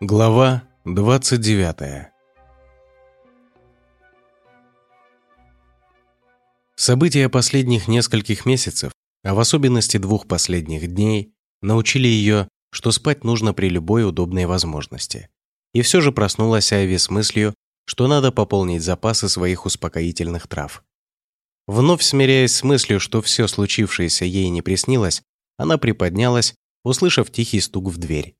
Глава 29 События последних нескольких месяцев, а в особенности двух последних дней, научили ее, что спать нужно при любой удобной возможности. И все же проснулась Айви с мыслью, что надо пополнить запасы своих успокоительных трав. Вновь смиряясь с мыслью, что все случившееся ей не приснилось, она приподнялась, услышав тихий стук в дверь.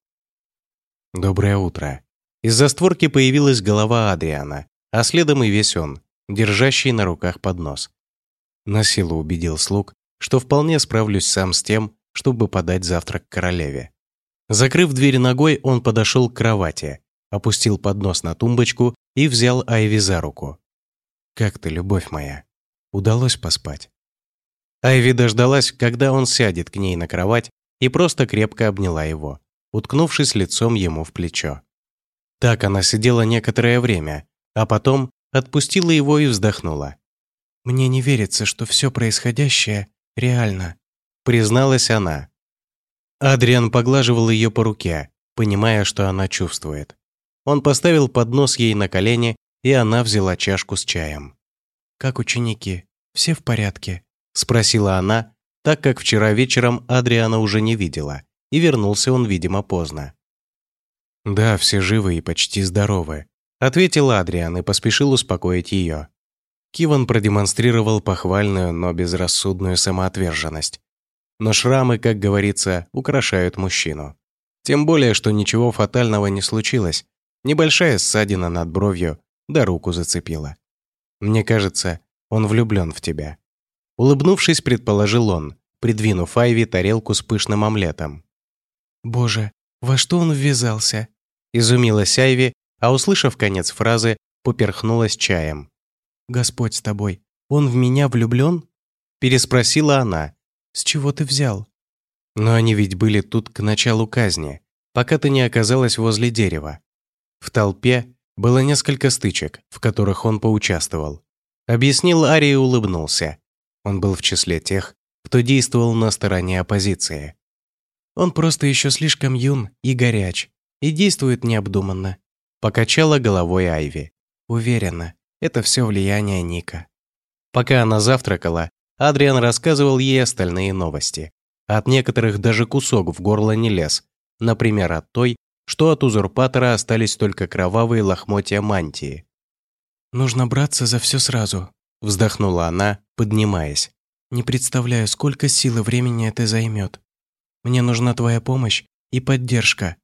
«Доброе утро». Из-за створки появилась голова Адриана, а следом и весь он, держащий на руках поднос. На силу убедил слуг, что вполне справлюсь сам с тем, чтобы подать завтрак королеве. Закрыв дверь ногой, он подошел к кровати, опустил поднос на тумбочку и взял Айви за руку. «Как ты, любовь моя? Удалось поспать?» Айви дождалась, когда он сядет к ней на кровать и просто крепко обняла его уткнувшись лицом ему в плечо. Так она сидела некоторое время, а потом отпустила его и вздохнула. «Мне не верится, что все происходящее реально», призналась она. Адриан поглаживал ее по руке, понимая, что она чувствует. Он поставил поднос ей на колени, и она взяла чашку с чаем. «Как ученики? Все в порядке?» – спросила она, так как вчера вечером Адриана уже не видела и вернулся он, видимо, поздно. «Да, все живы и почти здоровы», — ответил Адриан и поспешил успокоить ее. Киван продемонстрировал похвальную, но безрассудную самоотверженность. Но шрамы, как говорится, украшают мужчину. Тем более, что ничего фатального не случилось. Небольшая ссадина над бровью, да руку зацепила. Мне кажется, он влюблен в тебя. Улыбнувшись, предположил он, придвинув Айви тарелку с пышным омлетом. «Боже, во что он ввязался?» Изумилась Айви, а услышав конец фразы, поперхнулась чаем. «Господь с тобой, он в меня влюблен?» Переспросила она. «С чего ты взял?» «Но они ведь были тут к началу казни, пока ты не оказалась возле дерева. В толпе было несколько стычек, в которых он поучаствовал. Объяснил Ари и улыбнулся. Он был в числе тех, кто действовал на стороне оппозиции. Он просто еще слишком юн и горяч, и действует необдуманно. Покачала головой Айви. Уверена, это все влияние Ника. Пока она завтракала, Адриан рассказывал ей остальные новости. От некоторых даже кусок в горло не лез. Например, от той, что от узурпатора остались только кровавые лохмотья мантии. «Нужно браться за все сразу», – вздохнула она, поднимаясь. «Не представляю, сколько сил и времени это займет. Мне нужна твоя помощь и поддержка».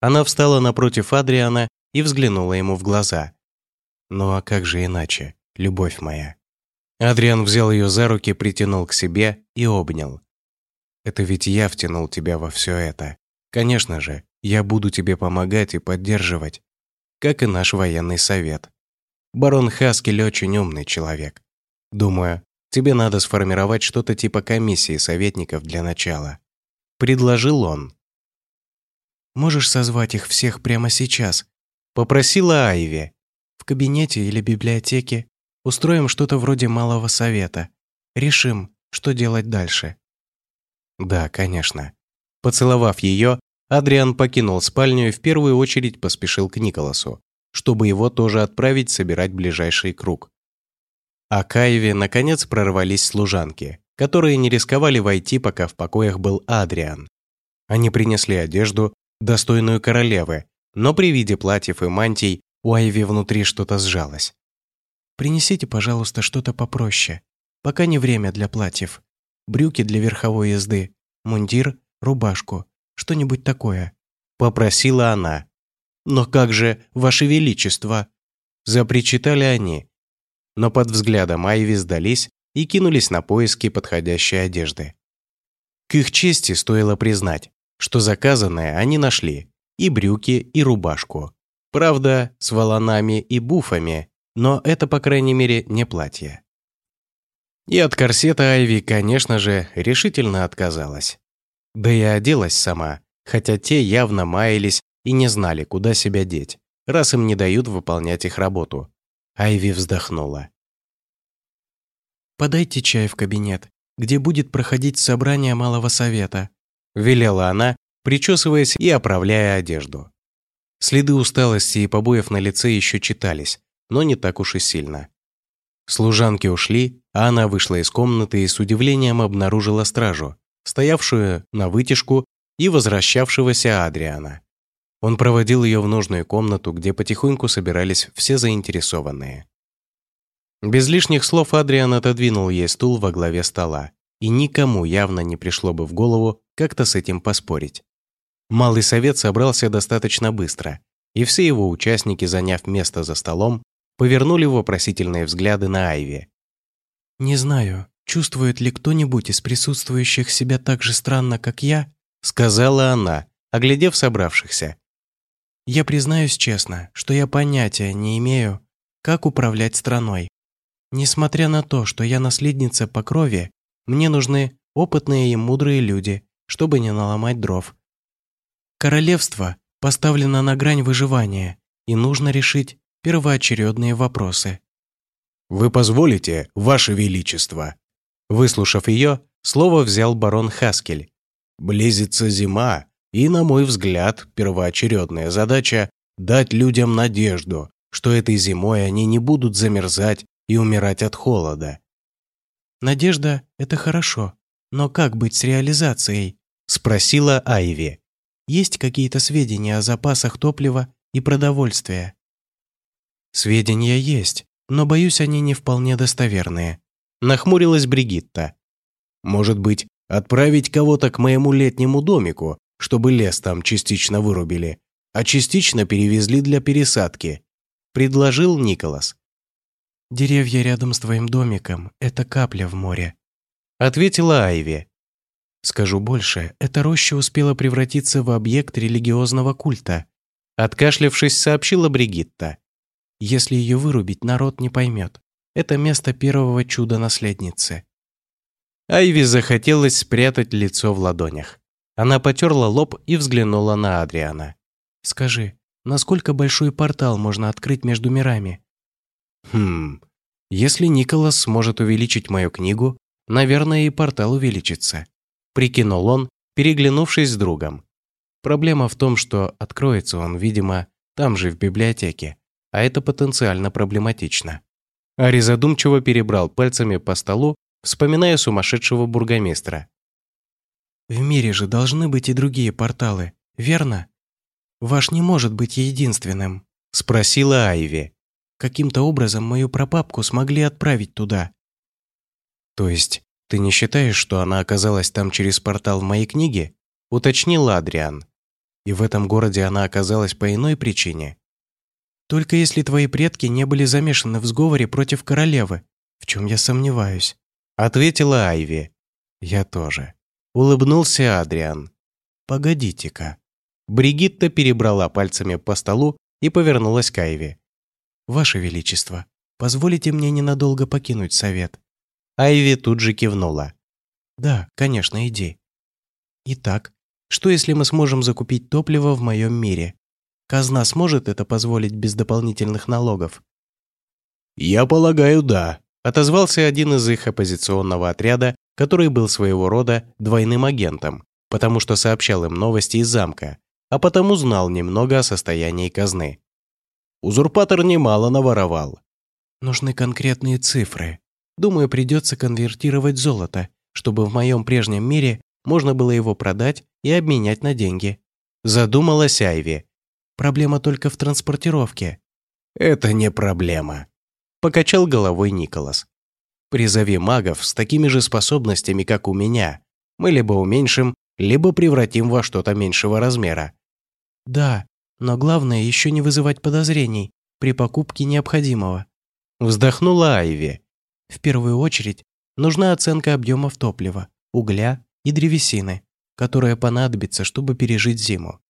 Она встала напротив Адриана и взглянула ему в глаза. «Ну а как же иначе, любовь моя?» Адриан взял ее за руки, притянул к себе и обнял. «Это ведь я втянул тебя во все это. Конечно же, я буду тебе помогать и поддерживать, как и наш военный совет. Барон Хаскель очень умный человек. Думаю, тебе надо сформировать что-то типа комиссии советников для начала предложил он. «Можешь созвать их всех прямо сейчас?» – попросила Айви. «В кабинете или библиотеке. Устроим что-то вроде малого совета. Решим, что делать дальше». «Да, конечно». Поцеловав ее, Адриан покинул спальню и в первую очередь поспешил к Николасу, чтобы его тоже отправить собирать ближайший круг. А к наконец, прорвались служанки – которые не рисковали войти, пока в покоях был Адриан. Они принесли одежду, достойную королевы, но при виде платьев и мантий у Айви внутри что-то сжалось. «Принесите, пожалуйста, что-то попроще. Пока не время для платьев. Брюки для верховой езды, мундир, рубашку, что-нибудь такое», — попросила она. «Но как же, Ваше Величество?» Запричитали они. Но под взглядом Айви сдались и кинулись на поиски подходящей одежды. К их чести стоило признать, что заказанное они нашли и брюки, и рубашку. Правда, с волонами и буфами, но это, по крайней мере, не платье. И от корсета Айви, конечно же, решительно отказалась. Да и оделась сама, хотя те явно маялись и не знали, куда себя деть, раз им не дают выполнять их работу. Айви вздохнула. «Подайте чай в кабинет. где будет проходить собрание Малого Совета», велела она, причесываясь и оправляя одежду. Следы усталости и побоев на лице еще читались, но не так уж и сильно. Служанки ушли, а она вышла из комнаты и с удивлением обнаружила стражу, стоявшую на вытяжку и возвращавшегося Адриана. Он проводил ее в нужную комнату, где потихоньку собирались все заинтересованные. Без лишних слов Адриан отодвинул ей стул во главе стола, и никому явно не пришло бы в голову как-то с этим поспорить. Малый совет собрался достаточно быстро, и все его участники, заняв место за столом, повернули вопросительные взгляды на Айви. «Не знаю, чувствует ли кто-нибудь из присутствующих себя так же странно, как я», сказала она, оглядев собравшихся. «Я признаюсь честно, что я понятия не имею, как управлять страной. Несмотря на то, что я наследница по крови, мне нужны опытные и мудрые люди, чтобы не наломать дров. Королевство поставлено на грань выживания, и нужно решить первоочередные вопросы. «Вы позволите, Ваше Величество?» Выслушав ее, слово взял барон Хаскель. «Близится зима, и, на мой взгляд, первоочередная задача – дать людям надежду, что этой зимой они не будут замерзать и умирать от холода». «Надежда – это хорошо, но как быть с реализацией?» – спросила Айви. «Есть какие-то сведения о запасах топлива и продовольствия?» «Сведения есть, но, боюсь, они не вполне достоверные», – нахмурилась Бригитта. «Может быть, отправить кого-то к моему летнему домику, чтобы лес там частично вырубили, а частично перевезли для пересадки», – предложил Николас. «Деревья рядом с твоим домиком – это капля в море», – ответила Айви. «Скажу больше, эта роща успела превратиться в объект религиозного культа», – откашлявшись, сообщила Бригитта. Если ее вырубить, народ не поймет. Это место первого чуда наследницы. Айви захотелось спрятать лицо в ладонях. Она потерла лоб и взглянула на Адриана. «Скажи, насколько большой портал можно открыть между мирами?» «Хм, если Николас сможет увеличить мою книгу, наверное, и портал увеличится», прикинул он, переглянувшись с другом. Проблема в том, что откроется он, видимо, там же в библиотеке, а это потенциально проблематично. Ари задумчиво перебрал пальцами по столу, вспоминая сумасшедшего бургомистра. «В мире же должны быть и другие порталы, верно? Ваш не может быть единственным», – спросила Айви. «Каким-то образом мою прапапку смогли отправить туда». «То есть ты не считаешь, что она оказалась там через портал в моей книге?» – уточнил Адриан. «И в этом городе она оказалась по иной причине?» Только если твои предки не были замешаны в сговоре против королевы, в чем я сомневаюсь», — ответила Айви. «Я тоже». Улыбнулся Адриан. «Погодите-ка». Бригитта перебрала пальцами по столу и повернулась к Айви. «Ваше Величество, позволите мне ненадолго покинуть совет?» Айви тут же кивнула. «Да, конечно, иди». «Итак, что если мы сможем закупить топливо в моем мире? Казна сможет это позволить без дополнительных налогов? «Я полагаю, да», – отозвался один из их оппозиционного отряда, который был своего рода двойным агентом, потому что сообщал им новости из замка, а потому знал немного о состоянии казны. Узурпатор немало наворовал. «Нужны конкретные цифры. Думаю, придется конвертировать золото, чтобы в моем прежнем мире можно было его продать и обменять на деньги», задумалась Айви, Проблема только в транспортировке». «Это не проблема», – покачал головой Николас. «Призови магов с такими же способностями, как у меня. Мы либо уменьшим, либо превратим во что-то меньшего размера». «Да, но главное еще не вызывать подозрений при покупке необходимого», – вздохнула Айви. «В первую очередь нужна оценка объемов топлива, угля и древесины, которая понадобится, чтобы пережить зиму.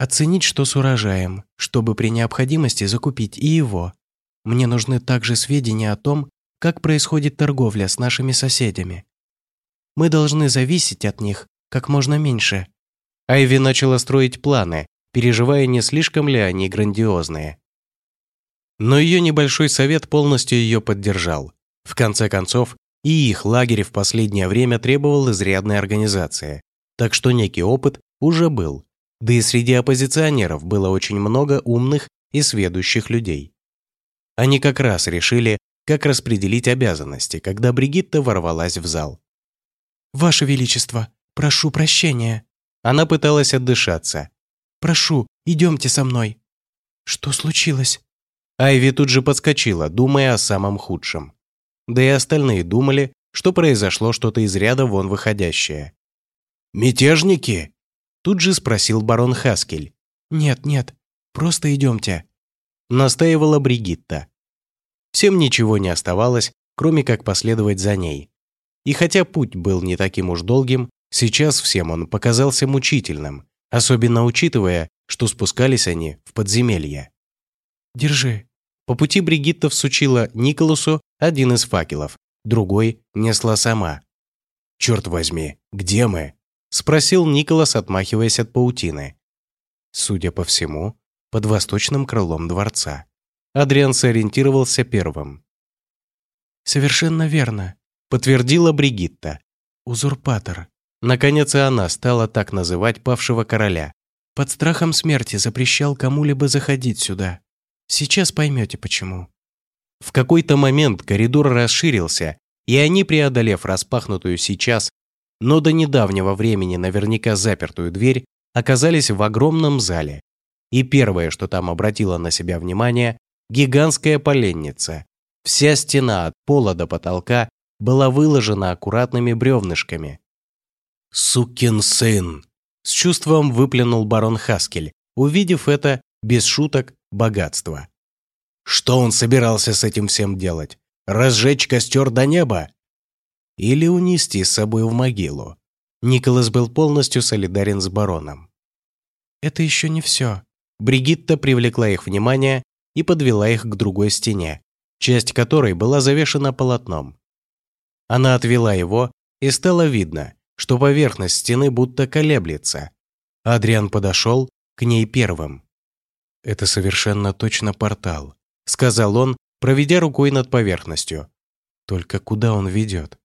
Оценить, что с урожаем, чтобы при необходимости закупить и его. Мне нужны также сведения о том, как происходит торговля с нашими соседями. Мы должны зависеть от них как можно меньше. Айви начала строить планы, переживая, не слишком ли они грандиозные. Но ее небольшой совет полностью ее поддержал. В конце концов, и их лагерь в последнее время требовал изрядной организации, так что некий опыт уже был. Да и среди оппозиционеров было очень много умных и сведущих людей. Они как раз решили, как распределить обязанности, когда Бригитта ворвалась в зал. «Ваше Величество, прошу прощения». Она пыталась отдышаться. «Прошу, идемте со мной». «Что случилось?» Айви тут же подскочила, думая о самом худшем. Да и остальные думали, что произошло что-то из ряда вон выходящее. «Мятежники?» Тут же спросил барон Хаскель. «Нет, нет, просто идемте», настаивала Бригитта. Всем ничего не оставалось, кроме как последовать за ней. И хотя путь был не таким уж долгим, сейчас всем он показался мучительным, особенно учитывая, что спускались они в подземелье. «Держи». По пути Бригитта всучила Николасу один из факелов, другой несла сама. «Черт возьми, где мы?» – спросил Николас, отмахиваясь от паутины. Судя по всему, под восточным крылом дворца. Адриан сориентировался первым. «Совершенно верно», – подтвердила Бригитта. «Узурпатор». Наконец и она стала так называть павшего короля. Под страхом смерти запрещал кому-либо заходить сюда. Сейчас поймете, почему. В какой-то момент коридор расширился, и они, преодолев распахнутую сейчас, но до недавнего времени наверняка запертую дверь, оказались в огромном зале, и первое, что там обратило на себя внимание, гигантская поленница. Вся стена от пола до потолка была выложена аккуратными бревнышками. «Сукин сын!» С чувством выплюнул барон Хаскель, увидев это, без шуток, богатство. Что он собирался с этим всем делать? Разжечь костер до неба? Или унести с собой в могилу? Николас был полностью солидарен с бароном. «Это еще не все», Бригитта привлекла их внимание и подвела их к другой стене, часть которой была завешена полотном. Она отвела его, и стало видно, что поверхность стены будто колеблется. Адриан подошел к ней первым. «Это совершенно точно портал», — сказал он, проведя рукой над поверхностью. «Только куда он ведет?»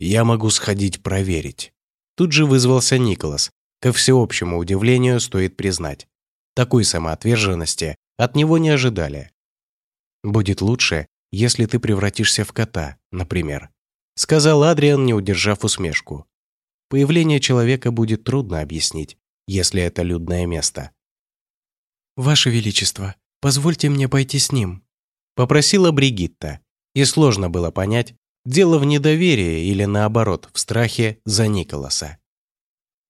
«Я могу сходить проверить». Тут же вызвался Николас. Ко всеобщему удивлению стоит признать. Такой самоотверженности от него не ожидали. «Будет лучше, если ты превратишься в кота, например», сказал Адриан, не удержав усмешку. «Появление человека будет трудно объяснить, если это людное место». «Ваше Величество, позвольте мне пойти с ним», попросила Бригитта, и сложно было понять, дело в недоверии или наоборот, в страхе за Николаса.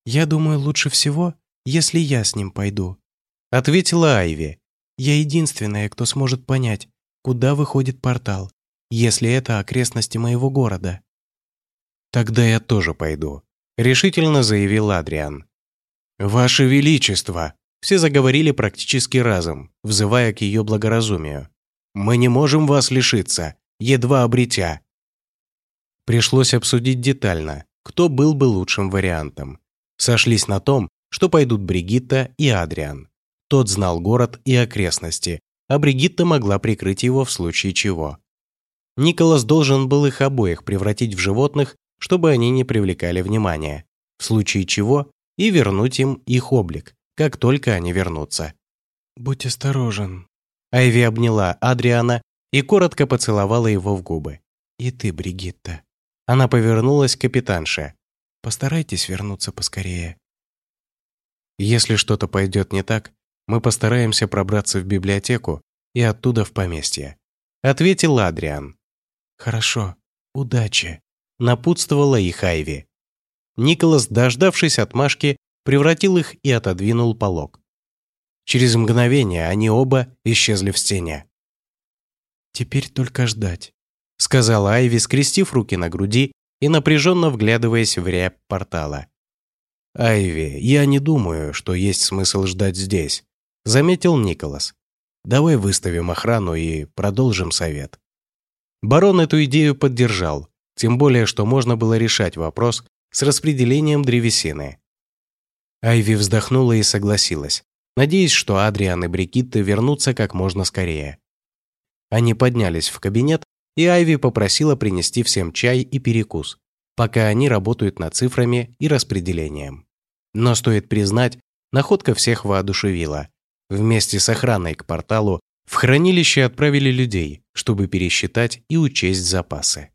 «Я думаю, лучше всего, если я с ним пойду», ответила Айви. «Я единственная, кто сможет понять, куда выходит портал, если это окрестности моего города». «Тогда я тоже пойду», — решительно заявил Адриан. «Ваше Величество!» Все заговорили практически разом, взывая к ее благоразумию. «Мы не можем вас лишиться, едва обретя». Пришлось обсудить детально, кто был бы лучшим вариантом. Сошлись на том, что пойдут Бригитта и Адриан. Тот знал город и окрестности, а Бригитта могла прикрыть его в случае чего. Николас должен был их обоих превратить в животных, чтобы они не привлекали внимания, в случае чего и вернуть им их облик, как только они вернутся. «Будь осторожен». Айви обняла Адриана и коротко поцеловала его в губы. «И ты, Бригитта». Она повернулась к капитанше. «Постарайтесь вернуться поскорее». Если что-то пойдет не так, мы постараемся пробраться в библиотеку и оттуда в поместье», — ответил Адриан. «Хорошо, удачи», — напутствовала их Айви. Николас, дождавшись отмашки, превратил их и отодвинул полог. Через мгновение они оба исчезли в стене. «Теперь только ждать», — сказала Айви, скрестив руки на груди и напряженно вглядываясь в рябь портала. «Айви, я не думаю, что есть смысл ждать здесь заметил Николас. «Давай выставим охрану и продолжим совет». Барон эту идею поддержал, тем более, что можно было решать вопрос с распределением древесины. Айви вздохнула и согласилась, надеясь, что Адриан и Брикитта вернутся как можно скорее. Они поднялись в кабинет и Айви попросила принести всем чай и перекус, пока они работают над цифрами и распределением. Но стоит признать, находка всех воодушевила. Вместе с охраной к порталу в хранилище отправили людей, чтобы пересчитать и учесть запасы.